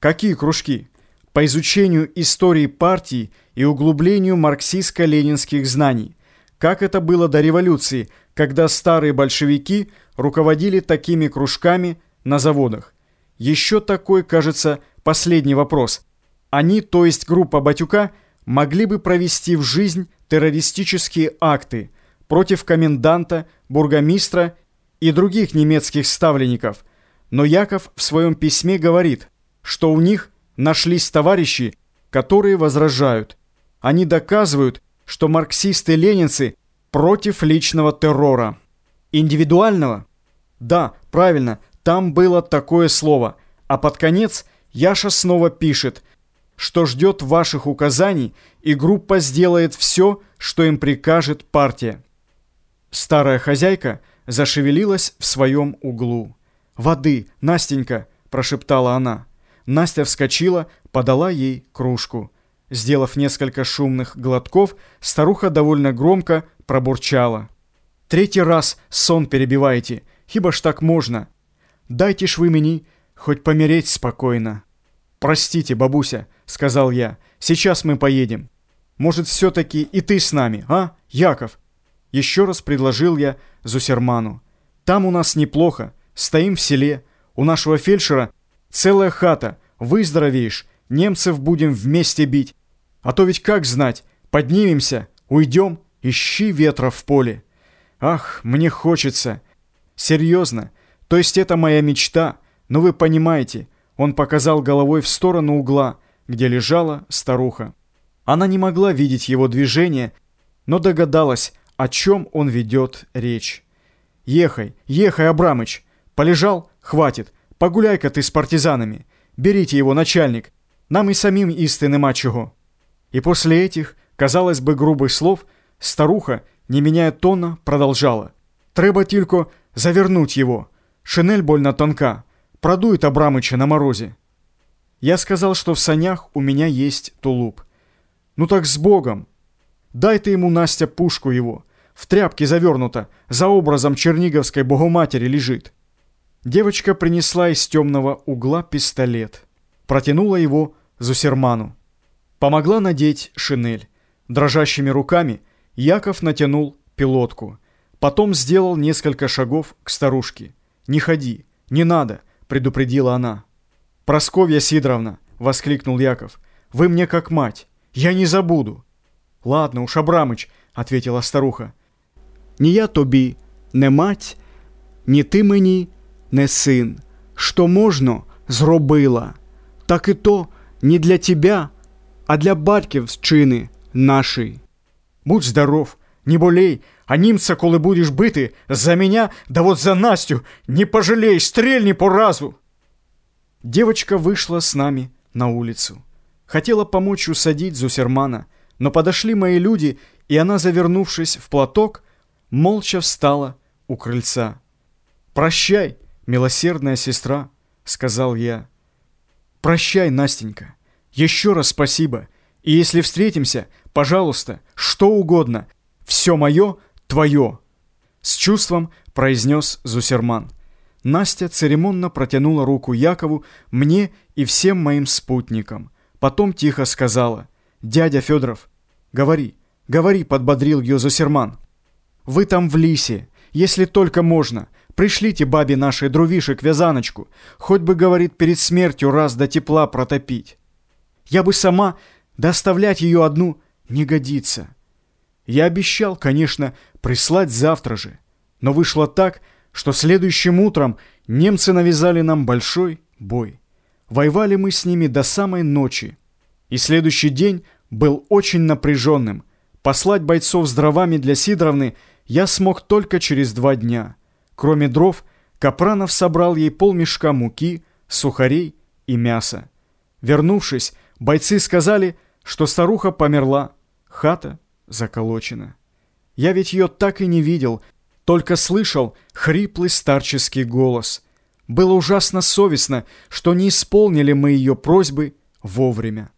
Какие кружки? По изучению истории партии и углублению марксистско-ленинских знаний. Как это было до революции, когда старые большевики руководили такими кружками на заводах? Еще такой, кажется, последний вопрос. Они, то есть группа Батюка, могли бы провести в жизнь террористические акты против коменданта, бургомистра и других немецких ставленников. Но Яков в своем письме говорит, что у них нашлись товарищи, которые возражают. Они доказывают, что марксисты-ленинцы против личного террора. Индивидуального? Да, правильно, там было такое слово. А под конец Яша снова пишет, что ждет ваших указаний, и группа сделает все, что им прикажет партия. Старая хозяйка зашевелилась в своем углу. «Воды, Настенька!» – прошептала она. Настя вскочила, подала ей кружку. Сделав несколько шумных глотков, старуха довольно громко пробурчала. «Третий раз сон перебиваете, хіба ж так можно? Дайте ж вы мені хоть помереть спокойно». «Простите, бабуся», — сказал я, — «сейчас мы поедем. Может, все-таки и ты с нами, а, Яков?» Еще раз предложил я Зусерману. «Там у нас неплохо, стоим в селе, у нашего фельдшера целая хата, выздоровеешь, немцев будем вместе бить. А то ведь как знать, поднимемся, уйдем, ищи ветра в поле. Ах, мне хочется. Серьезно, то есть это моя мечта, но вы понимаете, он показал головой в сторону угла, где лежала старуха. Она не могла видеть его движение, но догадалась, о чем он ведет речь. «Ехай, ехай, Абрамыч! Полежал? Хватит! Погуляй-ка ты с партизанами! Берите его, начальник! Нам и самим истины мачего!» И после этих, казалось бы, грубых слов, старуха, не меняя тона, продолжала. «Треба только завернуть его. Шинель больно тонка. Продует Абрамыча на морозе». Я сказал, что в санях у меня есть тулуп. «Ну так с Богом! Дай ты ему, Настя, пушку его. В тряпке завернута, за образом Черниговской Богоматери лежит». Девочка принесла из темного угла пистолет. Протянула его Зусерману. Помогла надеть шинель. Дрожащими руками Яков натянул пилотку. Потом сделал несколько шагов к старушке. «Не ходи, не надо», — предупредила она. «Просковья Сидоровна», — воскликнул Яков, — «вы мне как мать. Я не забуду». «Ладно уж, Абрамыч», — ответила старуха. «Не я тобі, не мать, ні ти мені, не син. Що можна, зробила. Так і то не для тебя, а для батьківщини нашої. Будь здоров, не болей, а німця, коли будеш бити, за меня, да вот за Настю, не пожалей, стрельни по разу. Девочка вышла с нами на улицу. Хотела помочь усадить Зусермана, но подошли мои люди, и она, завернувшись в платок, молча встала у крыльца. «Прощай, Милосердная сестра», — сказал я. «Прощай, Настенька». Еще раз спасибо. И если встретимся, пожалуйста, что угодно. Все мое твое. С чувством произнес Зусерман. Настя церемонно протянула руку Якову, мне и всем моим спутникам. Потом тихо сказала. «Дядя Федоров, говори, говори», подбодрил ее Зусерман. «Вы там в лисе, если только можно. Пришлите бабе нашей друвишек вязаночку. Хоть бы, говорит, перед смертью раз до тепла протопить». Я бы сама, доставлять ее одну не годится. Я обещал, конечно, прислать завтра же. Но вышло так, что следующим утром немцы навязали нам большой бой. Воевали мы с ними до самой ночи. И следующий день был очень напряженным. Послать бойцов с дровами для Сидоровны я смог только через два дня. Кроме дров, Капранов собрал ей полмешка муки, сухарей и мяса. Вернувшись, Бойцы сказали, что старуха померла, хата заколочена. Я ведь ее так и не видел, только слышал хриплый старческий голос. Было ужасно совестно, что не исполнили мы ее просьбы вовремя.